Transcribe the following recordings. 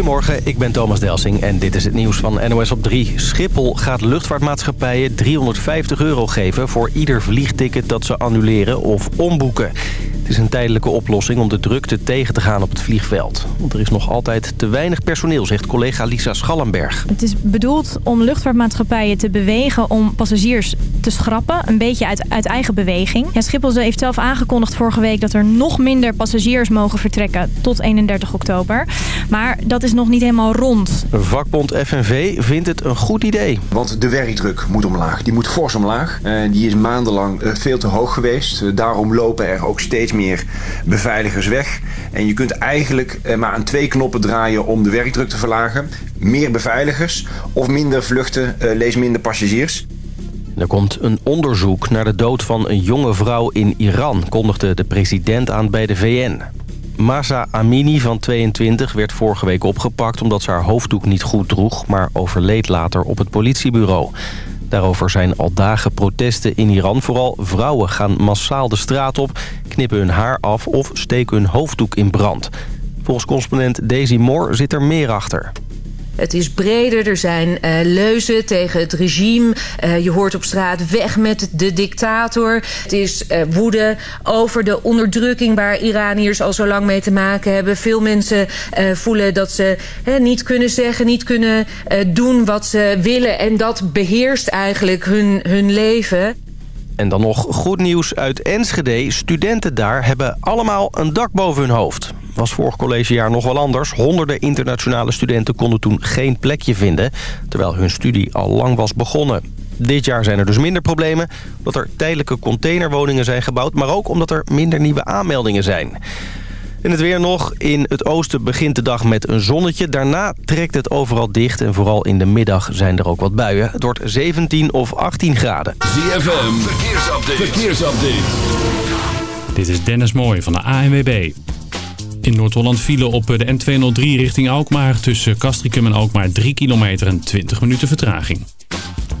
Goedemorgen, ik ben Thomas Delsing en dit is het nieuws van NOS op 3. Schiphol gaat luchtvaartmaatschappijen 350 euro geven... voor ieder vliegticket dat ze annuleren of omboeken. Het is een tijdelijke oplossing om de drukte tegen te gaan op het vliegveld. Want er is nog altijd te weinig personeel, zegt collega Lisa Schallenberg. Het is bedoeld om luchtvaartmaatschappijen te bewegen om passagiers te schrappen. Een beetje uit, uit eigen beweging. Ja, Schiphol heeft zelf aangekondigd vorige week dat er nog minder passagiers mogen vertrekken tot 31 oktober. Maar dat is nog niet helemaal rond. Vakbond FNV vindt het een goed idee. Want de werkdruk moet omlaag. Die moet fors omlaag. Uh, die is maandenlang uh, veel te hoog geweest. Uh, daarom lopen er ook steeds meer beveiligers weg. En je kunt eigenlijk maar aan twee knoppen draaien om de werkdruk te verlagen. Meer beveiligers of minder vluchten, lees minder passagiers. Er komt een onderzoek naar de dood van een jonge vrouw in Iran... kondigde de president aan bij de VN. Masa Amini van 22 werd vorige week opgepakt... omdat ze haar hoofddoek niet goed droeg... maar overleed later op het politiebureau. Daarover zijn al dagen protesten in Iran. Vooral vrouwen gaan massaal de straat op, knippen hun haar af... of steken hun hoofddoek in brand. Volgens correspondent Daisy Moore zit er meer achter. Het is breder, er zijn uh, leuzen tegen het regime. Uh, je hoort op straat weg met de dictator. Het is uh, woede over de onderdrukking waar Iraniërs al zo lang mee te maken hebben. Veel mensen voelen dat ze niet kunnen zeggen, niet kunnen doen wat ze willen. En dat beheerst eigenlijk hun, hun leven. En dan nog goed nieuws uit Enschede. Studenten daar hebben allemaal een dak boven hun hoofd. Was vorig collegejaar nog wel anders. Honderden internationale studenten konden toen geen plekje vinden... terwijl hun studie al lang was begonnen. Dit jaar zijn er dus minder problemen... omdat er tijdelijke containerwoningen zijn gebouwd... maar ook omdat er minder nieuwe aanmeldingen zijn. In het weer nog. In het oosten begint de dag met een zonnetje. Daarna trekt het overal dicht en vooral in de middag zijn er ook wat buien. Het wordt 17 of 18 graden. ZFM, verkeersupdate. verkeersupdate. Dit is Dennis Mooij van de ANWB. In Noord-Holland vielen op de N203 richting Alkmaar... tussen Castricum en Alkmaar 3 kilometer en 20 minuten vertraging.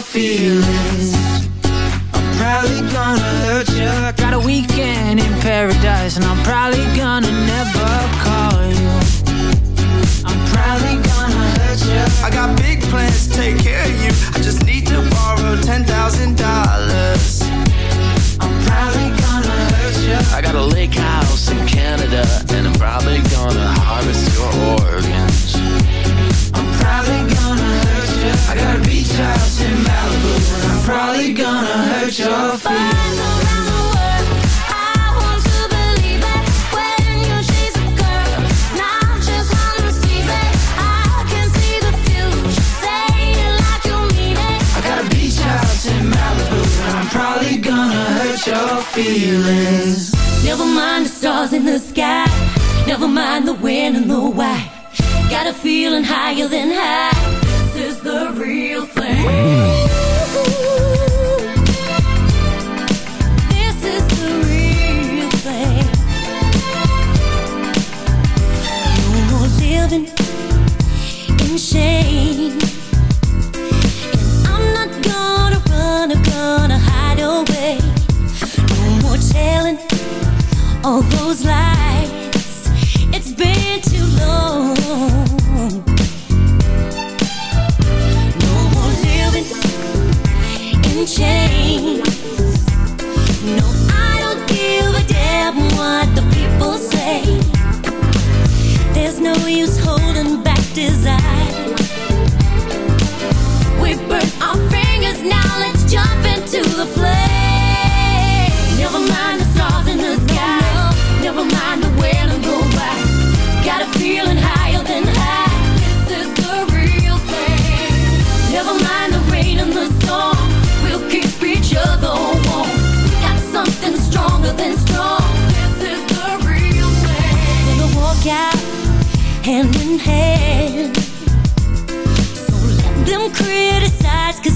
feeling to the flame. Never mind the stars in the sky. Never mind the go by. Got a feeling higher than high. This is the real thing. Never mind the rain and the storm. We'll keep each other warm. Got something stronger than strong. This is the real thing. Walk out hand in hand. So let them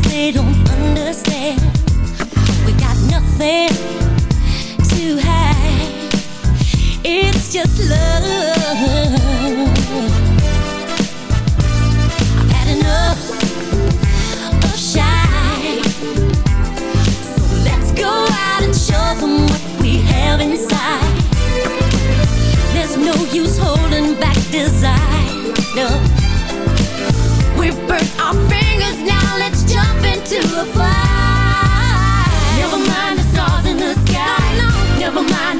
they don't understand nothing to hide. It's just love. I've had enough of shy. So let's go out and show them what we have inside. There's no use holding back desire. No. We've burnt our fingers now. Let's jump into the fire. my mind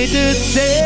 weet het zeker,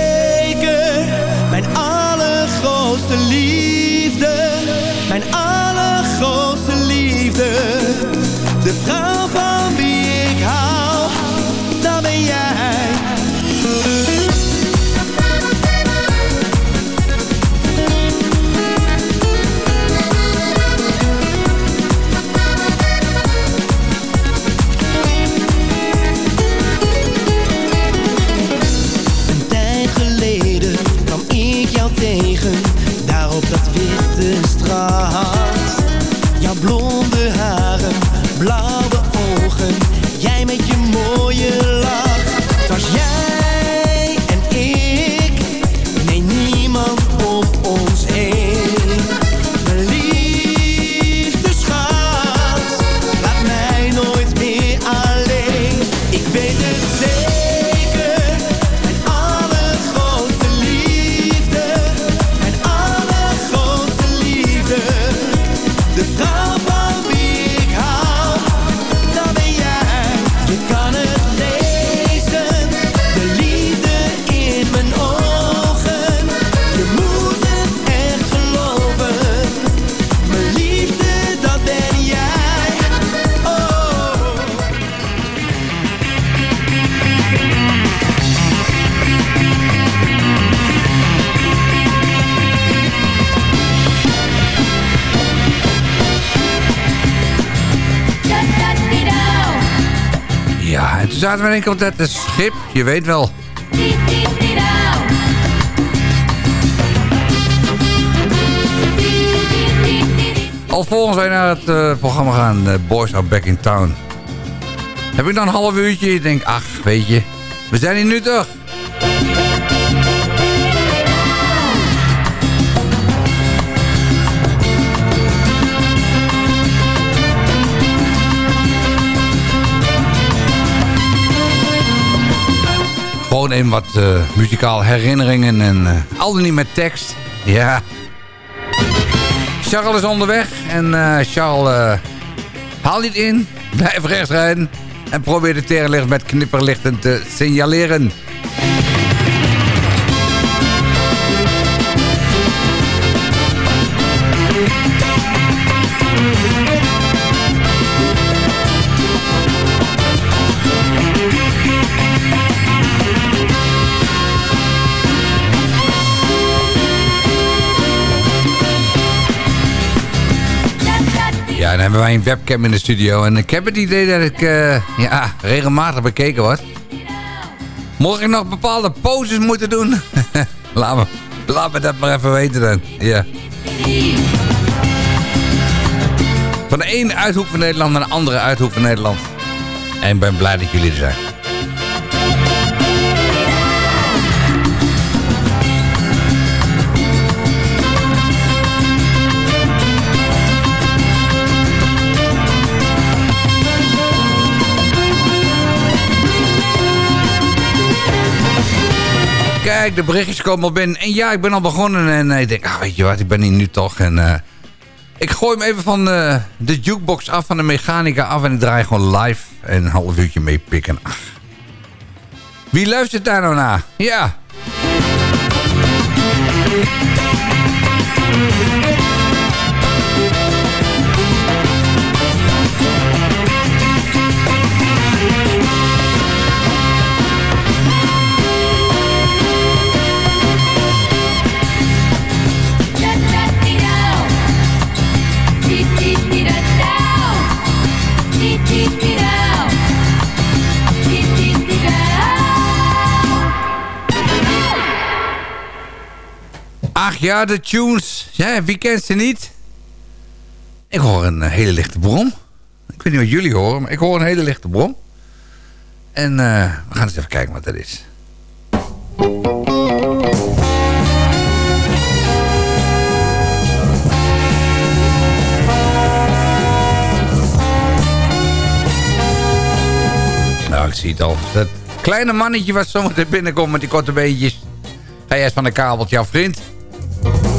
zaten we in één op dat schip. Je weet wel. Alvorens wij naar het eh, programma gaan, eh, Boys Are Back in Town. Heb ik dan een half uurtje? Ik denk, ach, weet je, we zijn hier nu toch. Gewoon even wat muzikale herinneringen en eh, al dan niet met tekst. Ja. Charles is onderweg en eh, Charles haal niet in, blijf rechts rijden en probeer de terenlicht met knipperlichten te signaleren. Dan hebben wij een webcam in de studio. En ik heb het idee dat ik ja, regelmatig bekeken word. Mocht ik nog bepaalde poses moeten doen? laat, me, laat me dat maar even weten dan. Ja. Van de ene uithoek van Nederland naar de andere uithoek van Nederland. En ik ben blij dat jullie er zijn. Kijk, de berichtjes komen al binnen. En ja, ik ben al begonnen. En eh, ik denk, ah, weet je wat, ik ben hier nu toch. En eh, ik gooi hem even van eh, de jukebox af, van de mechanica af. En ik draai gewoon live een half uurtje meepikken. Ach. Wie luistert daar nou naar? Ja. Ach ja, de tunes. Ja, wie kent ze niet? Ik hoor een eh, hele lichte brom. Ik weet niet wat jullie horen, maar ik hoor een hele lichte brom. En eh, we gaan eens even kijken wat dat is. Nou, ik zie het al. Dat kleine mannetje wat zometeen binnenkomt met die korte beentjes. Ga jij eens van de kabeltje af, vriend. Ja,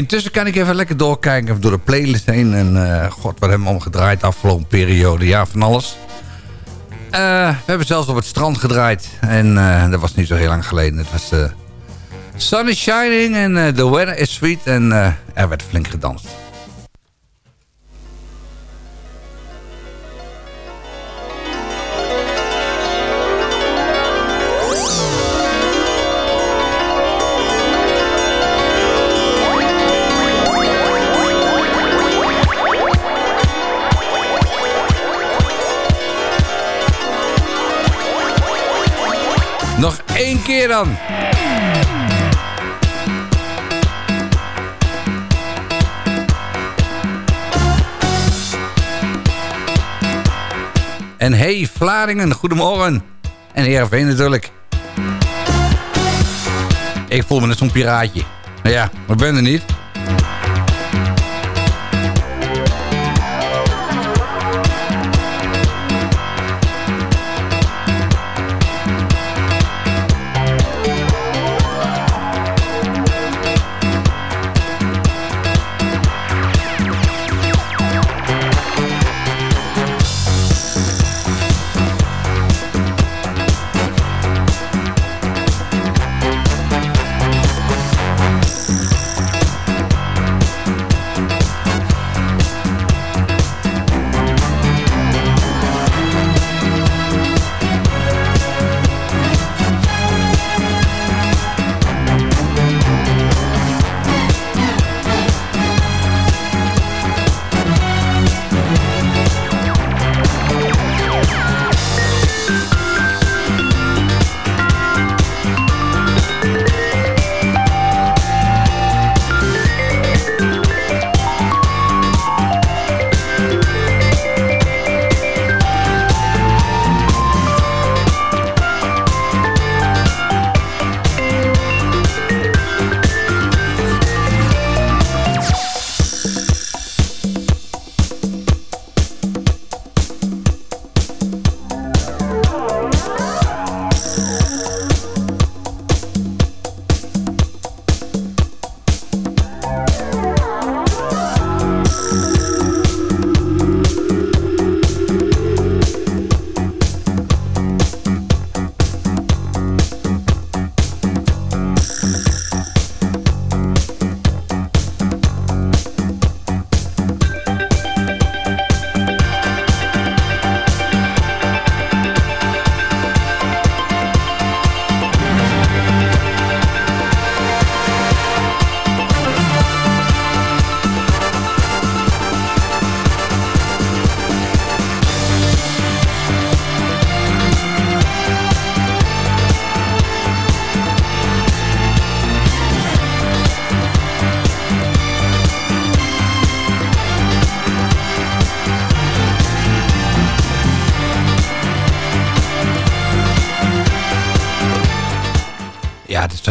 intussen kan ik even lekker doorkijken door de playlist heen. En eh, god, wat hebben we omgedraaid de afgelopen periode. Ja, van alles. Eh, we hebben zelfs op het strand gedraaid. En eh, dat was niet zo heel lang geleden. Het was Sun is shining en the weather is sweet. En er werd flink gedanst. Keer dan. En hey Vlaardingen, goedemorgen. En Heerenveen natuurlijk. Ik voel me net zo'n piraatje. Nou ja, maar ben er niet.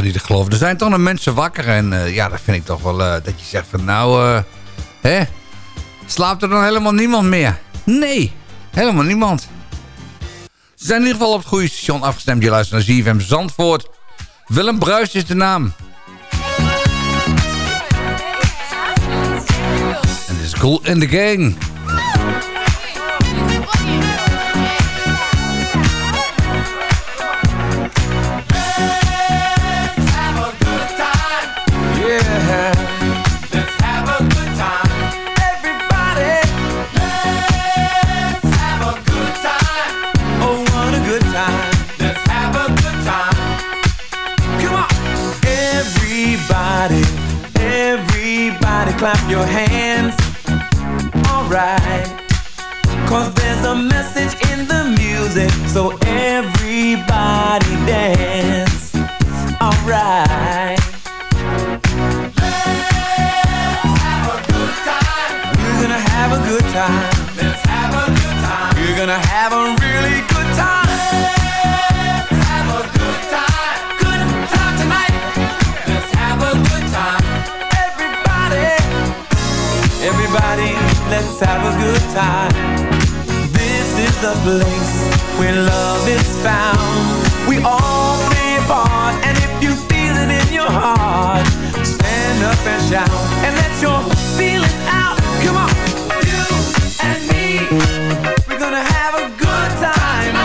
Niet te geloven. Er zijn toch nog mensen wakker. En eh, ja, dat vind ik toch wel eh, dat je zegt van nou, eh, hè? Slaapt er dan helemaal niemand meer? Nee, helemaal niemand. Ze zijn in ieder geval op het goede station afgestemd. Je luistert naar ZFM Zandvoort. Willem Bruis is de naam. En dit is Cool in the Gang. Clap your hands. Alright. Cause there's a message in the music, so everybody dance. Alright. We're gonna have a good time. Let's have a good time. You're gonna have a let's have a good time. This is the place where love is found. We all play a part, and if you feel it in your heart, stand up and shout and let your feelings out. Come on, you and me, we're gonna have a good time.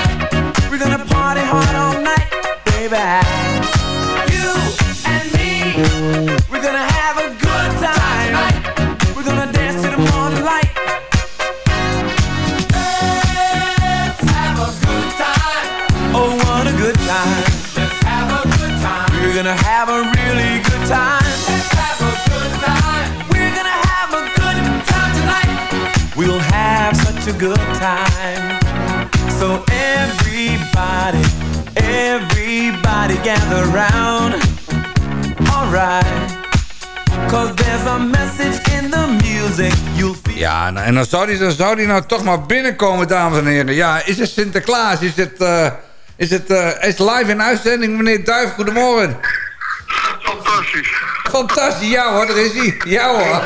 We're gonna party hard all night, baby. You and me, we're gonna have a good gonna have a really good time. Let's have a good time. We're gonna have a good time tonight. We'll have such a good time. So everybody, everybody gather round. Alright. Cause there's a message in the music. You'll feel Ja, nou, en dan zou, die, dan zou die nou toch maar binnenkomen, dames en heren. Ja, is het Sinterklaas? Is het, eh, is het, eh, is het live in uitzending, meneer Duif? Goedemorgen. Fantastisch. Fantastisch, ja hoor, daar is hij. Ja hoor.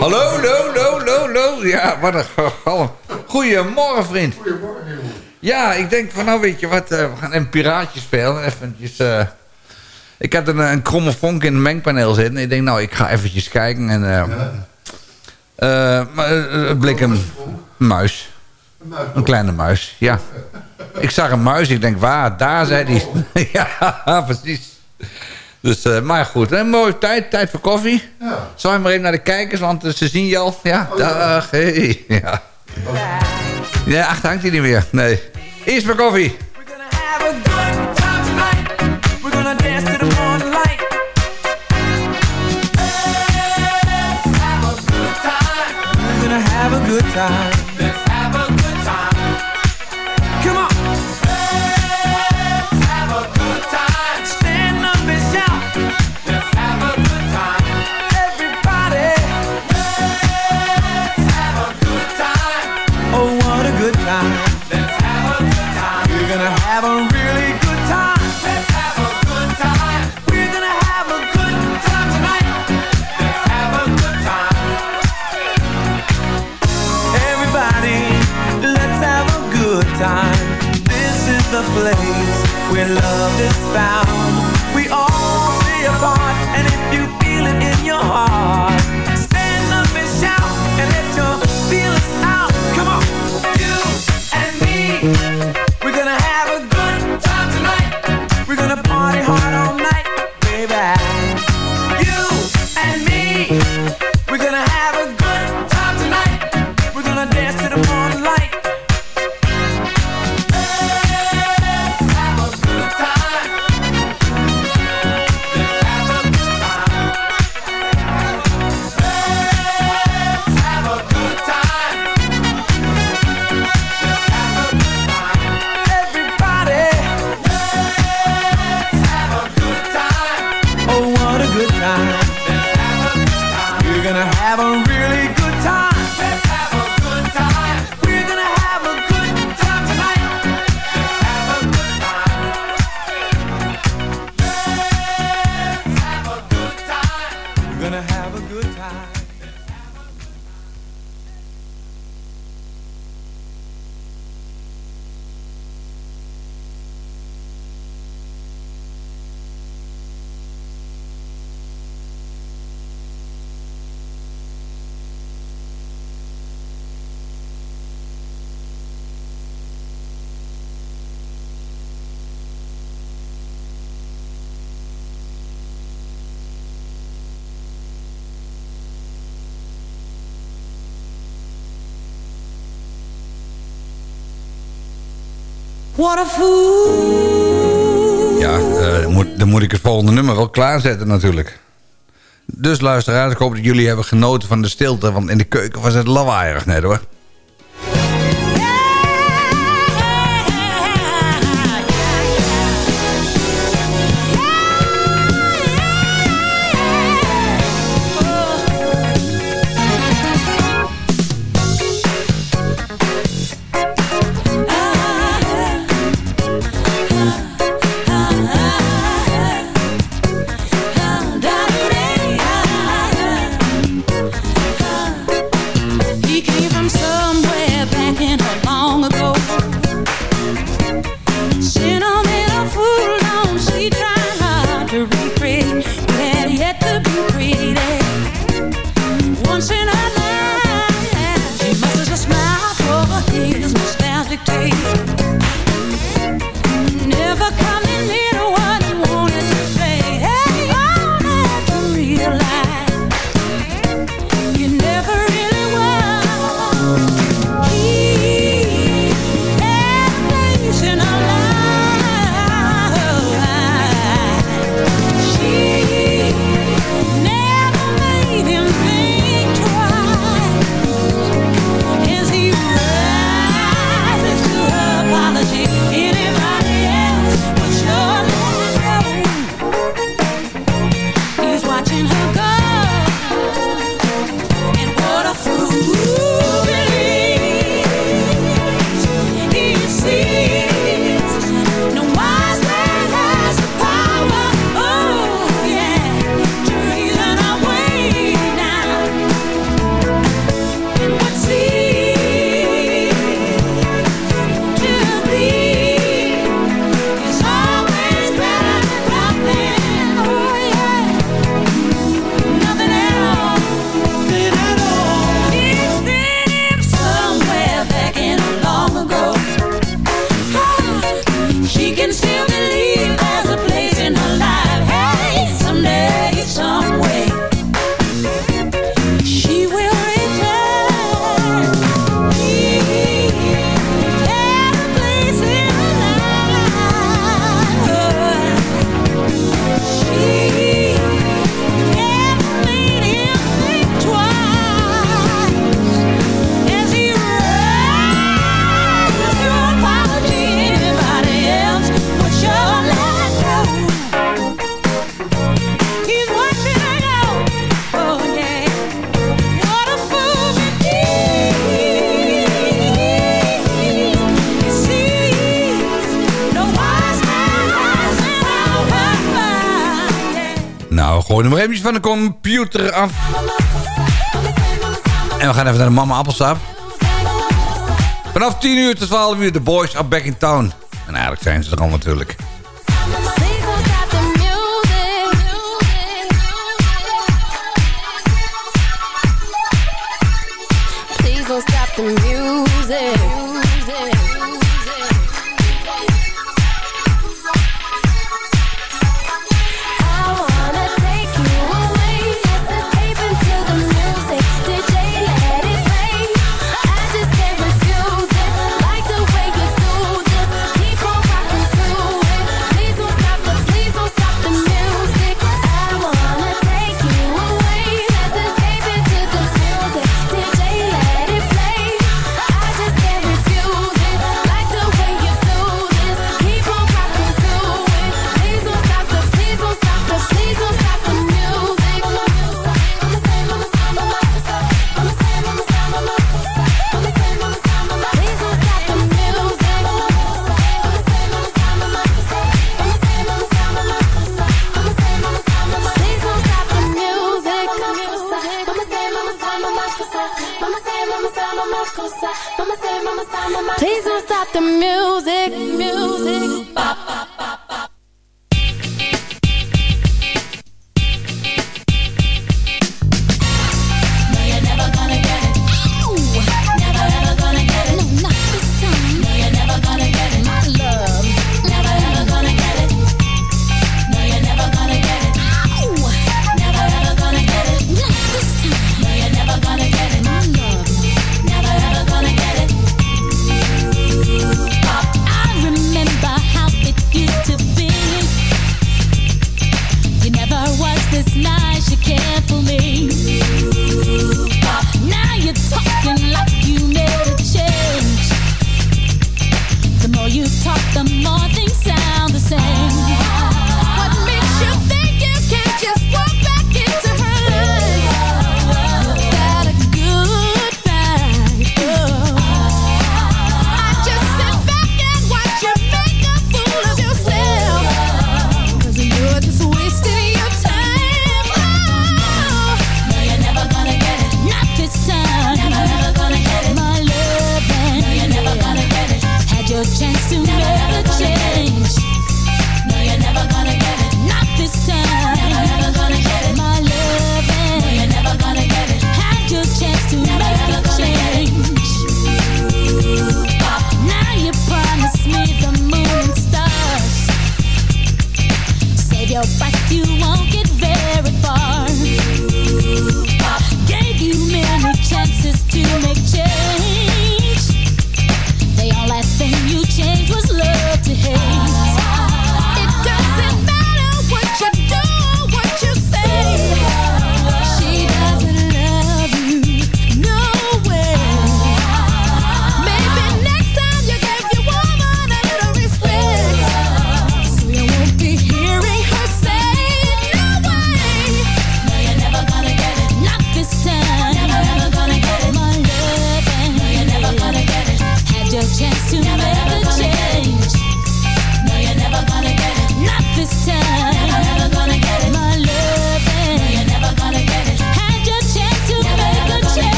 Hallo, hallo, hallo, hallo, hallo. Ja, wat een galm. Goedemorgen, vriend. Goedemorgen, Ja, ik denk van nou weet je wat, eh, we gaan een piraatje spelen. Eventjes, eh, ik had een, een kromme vonk in het mengpaneel zitten. Ik denk nou, ik ga eventjes kijken en... eh eh, maar, eh, het bleek een muis. Een kleine muis, ja. Ik zag een muis, ik denk, waar? Daar, zei hij. ja, precies. Dus, eh, maar goed, een mooie tijd, tijd voor koffie. Ja. Zal je maar even naar de kijkers, want eh, ze zien je al. Ja, dag, hey. Ja. ja, achter hangt hij niet meer. Nee. Eerst voor koffie. have a good time have a really good time. Let's have a good time. We're gonna have a good time tonight. Let's have a good time. Everybody, let's have a good time. This is the place where love is found. We all play a part, and if you feel it in your heart, What a. Ja, eh, dan moet ik het volgende nummer wel klaarzetten natuurlijk. Dus luisteraars, ik hoop dat jullie hebben genoten van de stilte. Want in de keuken was het lawaaierig net hoor. van de computer af. En we gaan even naar de Mama Appelstap. Vanaf 10 uur tot 12 uur, de boys are back in town. En eigenlijk zijn ze er al natuurlijk.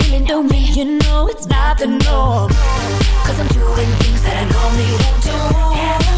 really know me, you know it's not the norm. Cause I'm doing things that I normally won't do.